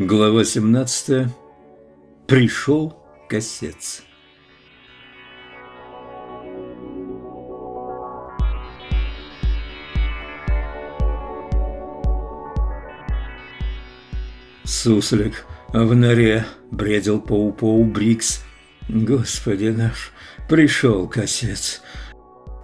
Глава 17. Пришел косец. Суслик в норе бредил Пау-Пау Бриггс. Господи наш, пришел косец.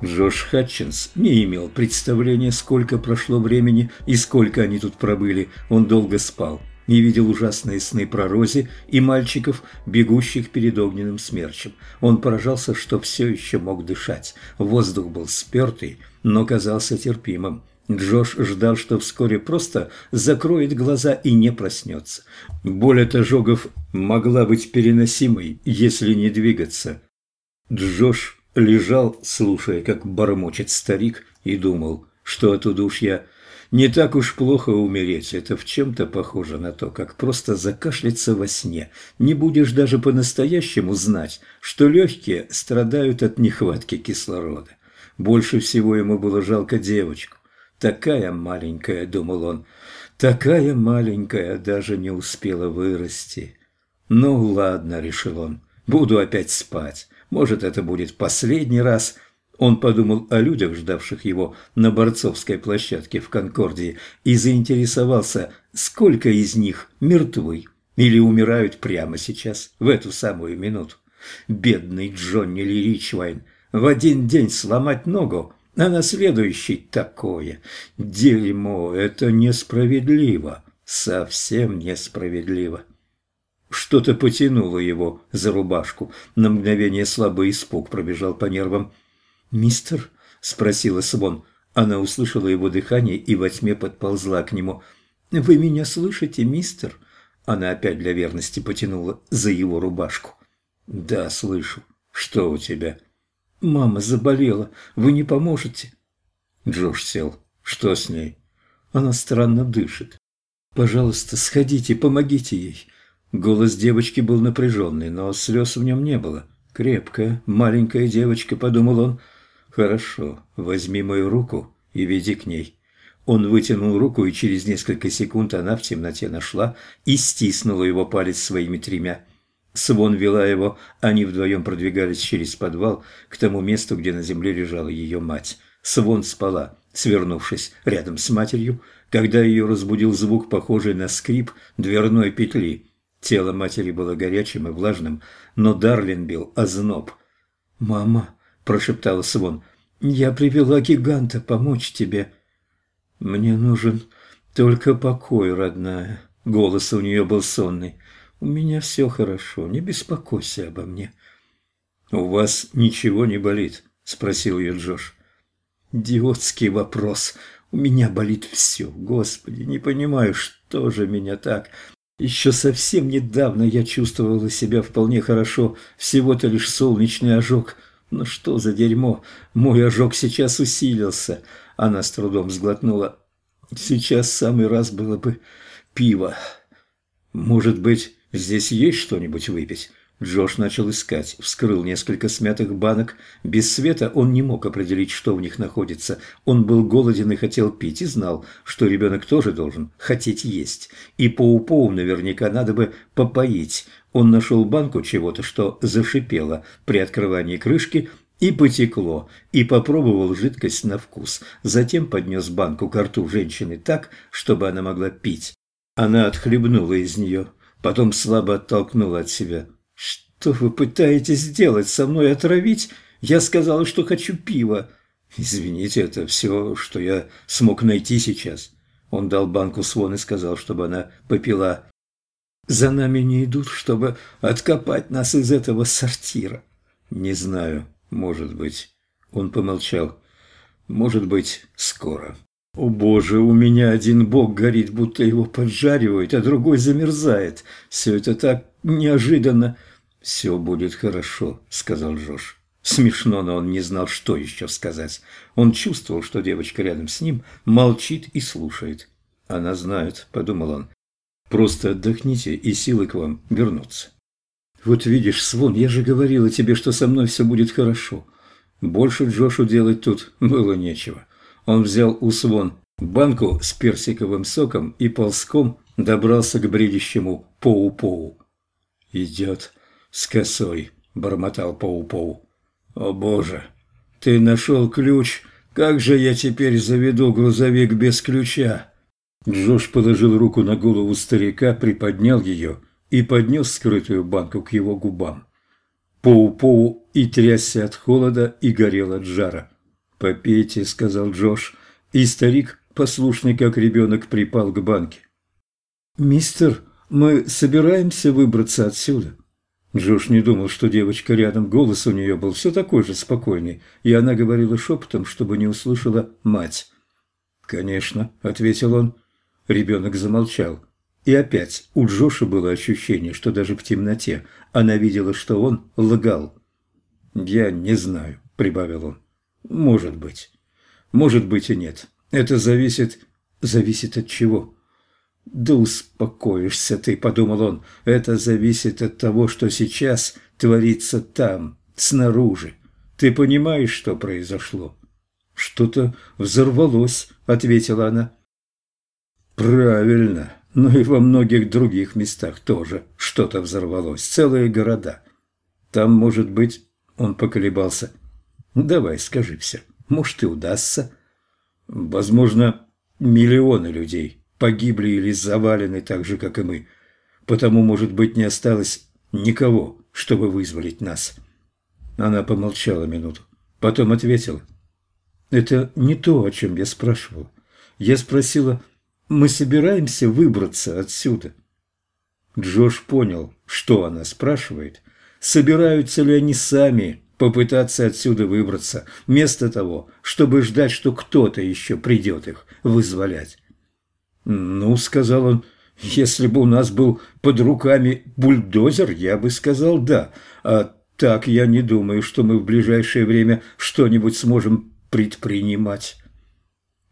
Джош Хатчинс не имел представления, сколько прошло времени и сколько они тут пробыли. Он долго спал не видел ужасные сны про Рози и мальчиков, бегущих перед огненным смерчем. Он поражался, что все еще мог дышать. Воздух был спертый, но казался терпимым. Джош ждал, что вскоре просто закроет глаза и не проснется. Боль от ожогов могла быть переносимой, если не двигаться. Джош лежал, слушая, как бормочет старик, и думал, что от удушья не так уж плохо умереть, это в чем-то похоже на то, как просто закашляться во сне. Не будешь даже по-настоящему знать, что легкие страдают от нехватки кислорода. Больше всего ему было жалко девочку. Такая маленькая, думал он, такая маленькая, даже не успела вырасти. Ну ладно, решил он, буду опять спать. Может, это будет последний раз, он подумал о людях, ждавших его на борцовской площадке в Конкордии, и заинтересовался, сколько из них мертвы или умирают прямо сейчас, в эту самую минуту. Бедный Джонни Ли Ричвайн в один день сломать ногу, а на следующий такое. Дерьмо, это несправедливо, совсем несправедливо. Что-то потянуло его за рубашку. На мгновение слабый испуг пробежал по нервам. «Мистер?» – спросила Свон. Она услышала его дыхание и во тьме подползла к нему. «Вы меня слышите, мистер?» Она опять для верности потянула за его рубашку. «Да, слышу. Что у тебя?» «Мама заболела. Вы не поможете?» Джош сел. «Что с ней?» «Она странно дышит. Пожалуйста, сходите, помогите ей». Голос девочки был напряженный, но слез в нем не было. «Крепкая, маленькая девочка», — подумал он, — «Хорошо, возьми мою руку и веди к ней». Он вытянул руку, и через несколько секунд она в темноте нашла и стиснула его палец своими тремя. Свон вела его, они вдвоем продвигались через подвал к тому месту, где на земле лежала ее мать. Свон спала, свернувшись рядом с матерью, когда ее разбудил звук, похожий на скрип дверной петли. Тело матери было горячим и влажным, но Дарлин бил озноб. «Мама!» – прошептала Свон. «Я привела гиганта помочь тебе». «Мне нужен только покой, родная». Голос у нее был сонный. «У меня все хорошо, не беспокойся обо мне». «У вас ничего не болит?» – спросил ее Джош. «Идиотский вопрос. У меня болит все. Господи, не понимаю, что же меня так...» Еще совсем недавно я чувствовала себя вполне хорошо, всего-то лишь солнечный ожог – ну что за дерьмо? Мой ожог сейчас усилился. Она с трудом сглотнула. Сейчас самый раз было бы пиво. Может быть, здесь есть что-нибудь выпить? Джош начал искать, вскрыл несколько смятых банок. Без света он не мог определить, что в них находится. Он был голоден и хотел пить, и знал, что ребенок тоже должен хотеть есть. И Поу-Поу наверняка надо бы попоить. Он нашел банку чего-то, что зашипело при открывании крышки и потекло, и попробовал жидкость на вкус. Затем поднес банку к рту женщины так, чтобы она могла пить. Она отхлебнула из нее, потом слабо оттолкнула от себя. «Что вы пытаетесь сделать? Со мной отравить? Я сказала, что хочу пива». «Извините, это все, что я смог найти сейчас». Он дал банку свон и сказал, чтобы она попила за нами не идут, чтобы откопать нас из этого сортира. Не знаю, может быть. Он помолчал. Может быть, скоро. О боже, у меня один бог горит, будто его поджаривают, а другой замерзает. Все это так неожиданно. Все будет хорошо, сказал Жош. Смешно, но он не знал, что еще сказать. Он чувствовал, что девочка рядом с ним молчит и слушает. «Она знает», — подумал он, Просто отдохните, и силы к вам вернутся. Вот видишь, Свон, я же говорила тебе, что со мной все будет хорошо. Больше Джошу делать тут было нечего. Он взял у Свон банку с персиковым соком и ползком добрался к бредящему Поу-Поу. «Идет с косой», — бормотал Поу-Поу. «О боже, ты нашел ключ, как же я теперь заведу грузовик без ключа?» Джош положил руку на голову старика, приподнял ее и поднес скрытую банку к его губам. Поу-Поу и трясся от холода и горел от жара. «Попейте», — сказал Джош, и старик, послушный как ребенок, припал к банке. «Мистер, мы собираемся выбраться отсюда». Джош не думал, что девочка рядом, голос у нее был все такой же спокойный, и она говорила шепотом, чтобы не услышала мать. «Конечно», — ответил он. Ребенок замолчал. И опять у Джоша было ощущение, что даже в темноте она видела, что он лгал. «Я не знаю», — прибавил он. «Может быть. Может быть и нет. Это зависит... Зависит от чего?» «Да успокоишься ты», — подумал он. «Это зависит от того, что сейчас творится там, снаружи. Ты понимаешь, что произошло?» «Что-то взорвалось», — ответила она. «Правильно. Но и во многих других местах тоже что-то взорвалось. Целые города. Там, может быть...» Он поколебался. «Давай, скажи все. Может, и удастся». «Возможно, миллионы людей погибли или завалены так же, как и мы. Потому, может быть, не осталось никого, чтобы вызволить нас». Она помолчала минуту. Потом ответила. «Это не то, о чем я спрашивал. Я спросила, мы собираемся выбраться отсюда?» Джош понял, что она спрашивает. Собираются ли они сами попытаться отсюда выбраться, вместо того, чтобы ждать, что кто-то еще придет их вызволять? «Ну, — сказал он, — если бы у нас был под руками бульдозер, я бы сказал «да», а так я не думаю, что мы в ближайшее время что-нибудь сможем предпринимать».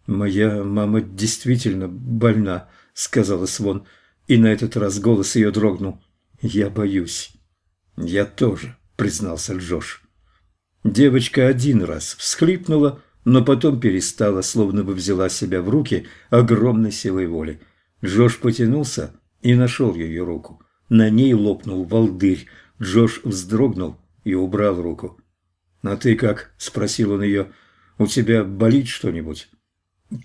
«Моя мама действительно больна», — сказала Свон, и на этот раз голос ее дрогнул. «Я боюсь». «Я тоже», — признался Джош. Девочка один раз всхлипнула, но потом перестала, словно бы взяла себя в руки огромной силой воли. Джош потянулся и нашел ее руку. На ней лопнул волдырь. Джош вздрогнул и убрал руку. «А ты как?» – спросил он ее. «У тебя болит что-нибудь?»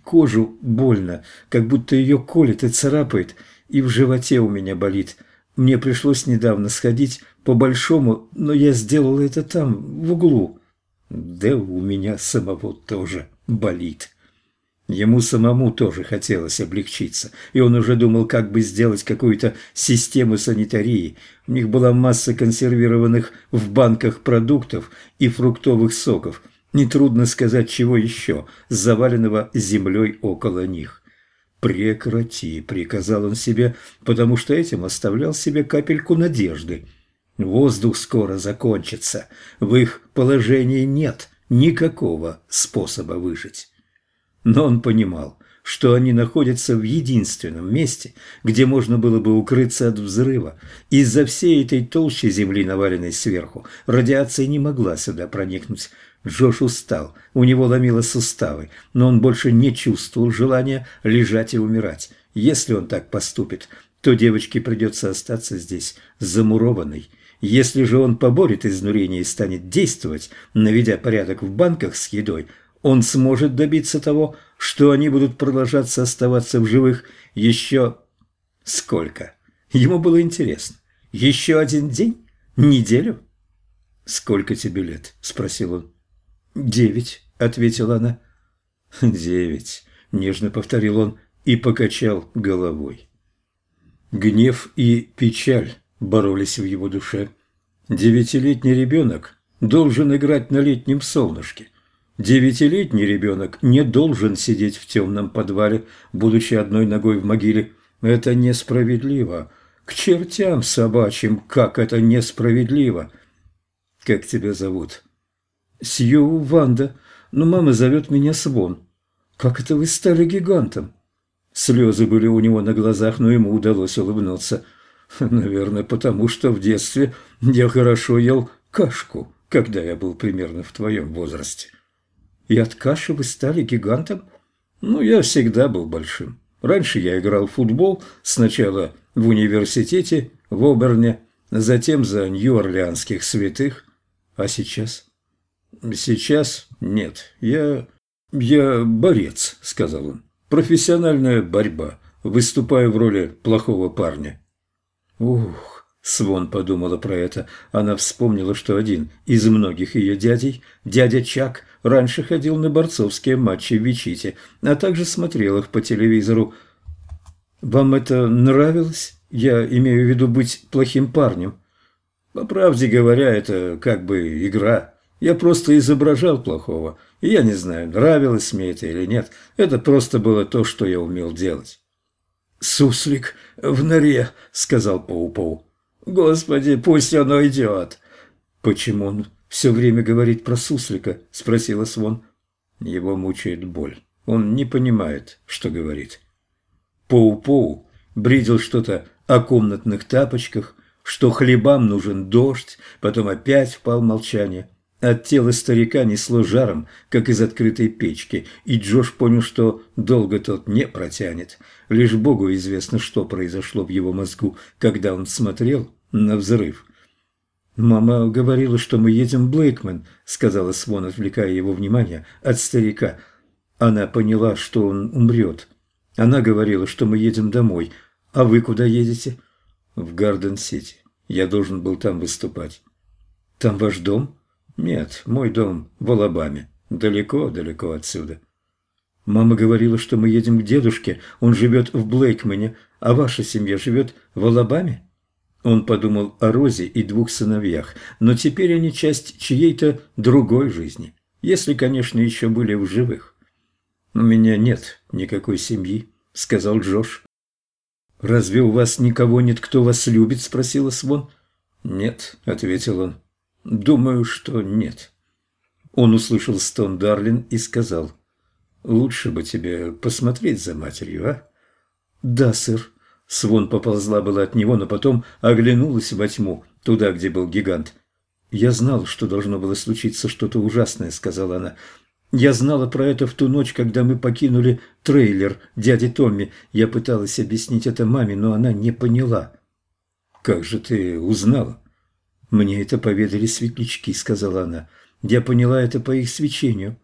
«Кожу больно, как будто ее колет и царапает, и в животе у меня болит. Мне пришлось недавно сходить по-большому, но я сделала это там, в углу». Да у меня самого тоже болит. Ему самому тоже хотелось облегчиться, и он уже думал, как бы сделать какую-то систему санитарии. У них была масса консервированных в банках продуктов и фруктовых соков. Нетрудно сказать, чего еще, заваленного землей около них. «Прекрати», — приказал он себе, потому что этим оставлял себе капельку надежды — Воздух скоро закончится. В их положении нет никакого способа выжить. Но он понимал, что они находятся в единственном месте, где можно было бы укрыться от взрыва. Из-за всей этой толщи земли, наваленной сверху, радиация не могла сюда проникнуть. Джош устал, у него ломило суставы, но он больше не чувствовал желания лежать и умирать. Если он так поступит, то девочке придется остаться здесь замурованной. Если же он поборет изнурение и станет действовать, наведя порядок в банках с едой, он сможет добиться того, что они будут продолжаться оставаться в живых еще... Сколько? Ему было интересно. Еще один день? Неделю? «Сколько тебе лет?» – спросил он. «Девять», – ответила она. «Девять», – нежно повторил он и покачал головой. Гнев и печаль боролись в его душе. Девятилетний ребенок должен играть на летнем солнышке. Девятилетний ребенок не должен сидеть в темном подвале, будучи одной ногой в могиле. Это несправедливо. К чертям собачьим, как это несправедливо. Как тебя зовут? Сью Ванда, но мама зовет меня Свон. Как это вы стали гигантом? Слезы были у него на глазах, но ему удалось улыбнуться. Наверное, потому что в детстве я хорошо ел кашку, когда я был примерно в твоем возрасте. И от каши вы стали гигантом? Ну, я всегда был большим. Раньше я играл в футбол, сначала в университете в Оберне, затем за Нью-Орлеанских святых. А сейчас? Сейчас нет. Я... я борец, сказал он. Профессиональная борьба. Выступаю в роли плохого парня. Ух, Свон подумала про это. Она вспомнила, что один из многих ее дядей, дядя Чак, раньше ходил на борцовские матчи в Вичите, а также смотрел их по телевизору. «Вам это нравилось? Я имею в виду быть плохим парнем». «По правде говоря, это как бы игра. Я просто изображал плохого. И я не знаю, нравилось мне это или нет. Это просто было то, что я умел делать». «Суслик в норе», — сказал Пау-Пау. «Господи, пусть он уйдет!» «Почему он все время говорит про суслика?» – спросила Свон. Его мучает боль. Он не понимает, что говорит. Поу-Поу бредил что-то о комнатных тапочках, что хлебам нужен дождь, потом опять впал в молчание. От тела старика несло жаром, как из открытой печки, и Джош понял, что долго тот не протянет. Лишь Богу известно, что произошло в его мозгу, когда он смотрел на взрыв. «Мама говорила, что мы едем в Блейкмен», — сказала Свон, отвлекая его внимание от старика. Она поняла, что он умрет. Она говорила, что мы едем домой. А вы куда едете? В Гарден-Сити. Я должен был там выступать. Там ваш дом? Нет, мой дом в Алабаме. Далеко-далеко отсюда. Мама говорила, что мы едем к дедушке. Он живет в Блейкмене, а ваша семья живет в Алабаме? Он подумал о Розе и двух сыновьях, но теперь они часть чьей-то другой жизни, если, конечно, еще были в живых. «У меня нет никакой семьи», — сказал Джош. «Разве у вас никого нет, кто вас любит?» — спросила Свон. «Нет», — ответил он. «Думаю, что нет». Он услышал стон Дарлин и сказал. «Лучше бы тебе посмотреть за матерью, а?» «Да, сэр», Свон поползла была от него, но потом оглянулась во тьму, туда, где был гигант. «Я знал, что должно было случиться что-то ужасное», — сказала она. «Я знала про это в ту ночь, когда мы покинули трейлер дяди Томми. Я пыталась объяснить это маме, но она не поняла». «Как же ты узнала?» «Мне это поведали светлячки», — сказала она. «Я поняла это по их свечению».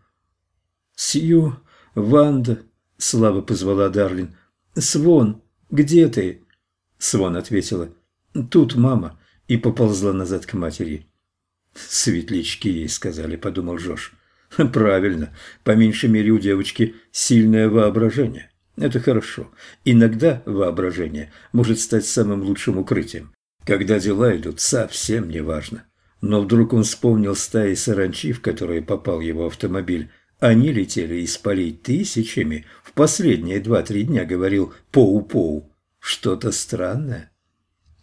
«Сью, Ванда», — слабо позвала Дарлин. «Свон, «Где ты?» Свон ответила. «Тут мама» и поползла назад к матери. «Светлячки ей сказали», — подумал Жош. «Правильно. По меньшей мере у девочки сильное воображение. Это хорошо. Иногда воображение может стать самым лучшим укрытием, когда дела идут совсем неважно. Но вдруг он вспомнил стаи саранчи, в которые попал его автомобиль. Они летели из полей тысячами последние два-три дня говорил «поу-поу». Что-то странное.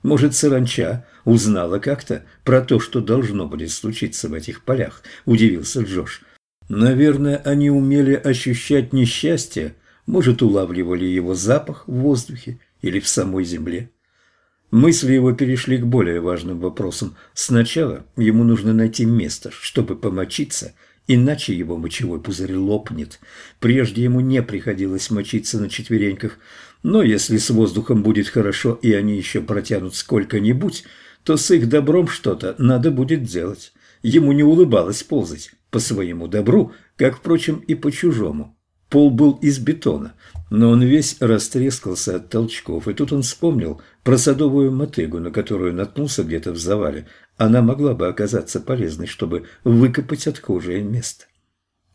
Может, саранча узнала как-то про то, что должно будет случиться в этих полях, удивился Джош. Наверное, они умели ощущать несчастье, может, улавливали его запах в воздухе или в самой земле. Мысли его перешли к более важным вопросам. Сначала ему нужно найти место, чтобы помочиться – иначе его мочевой пузырь лопнет. Прежде ему не приходилось мочиться на четвереньках, но если с воздухом будет хорошо и они еще протянут сколько-нибудь, то с их добром что-то надо будет делать. Ему не улыбалось ползать по своему добру, как, впрочем, и по чужому. Пол был из бетона, но он весь растрескался от толчков, и тут он вспомнил про садовую мотыгу, на которую наткнулся где-то в завале, она могла бы оказаться полезной, чтобы выкопать отхожее место.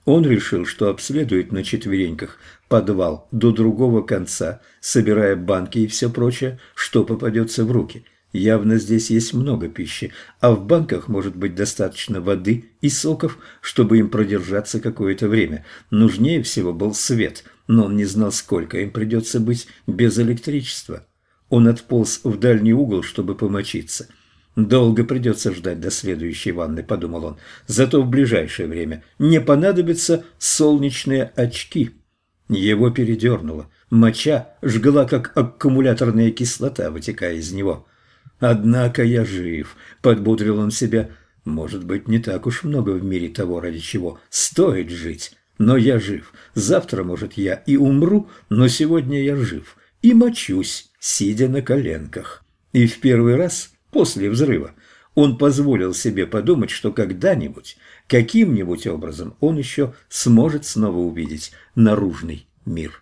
Он решил, что обследует на четвереньках подвал до другого конца, собирая банки и все прочее, что попадется в руки. Явно здесь есть много пищи, а в банках может быть достаточно воды и соков, чтобы им продержаться какое-то время. Нужнее всего был свет, но он не знал, сколько им придется быть без электричества. Он отполз в дальний угол, чтобы помочиться – «Долго придется ждать до следующей ванны», – подумал он. «Зато в ближайшее время не понадобятся солнечные очки». Его передернуло. Моча жгла, как аккумуляторная кислота, вытекая из него. «Однако я жив», – подбудрил он себя. «Может быть, не так уж много в мире того, ради чего стоит жить. но я жив. Завтра, может, я и умру, но сегодня я жив и мочусь, сидя на коленках. И в первый раз после взрыва он позволил себе подумать, что когда-нибудь, каким-нибудь образом он еще сможет снова увидеть наружный мир.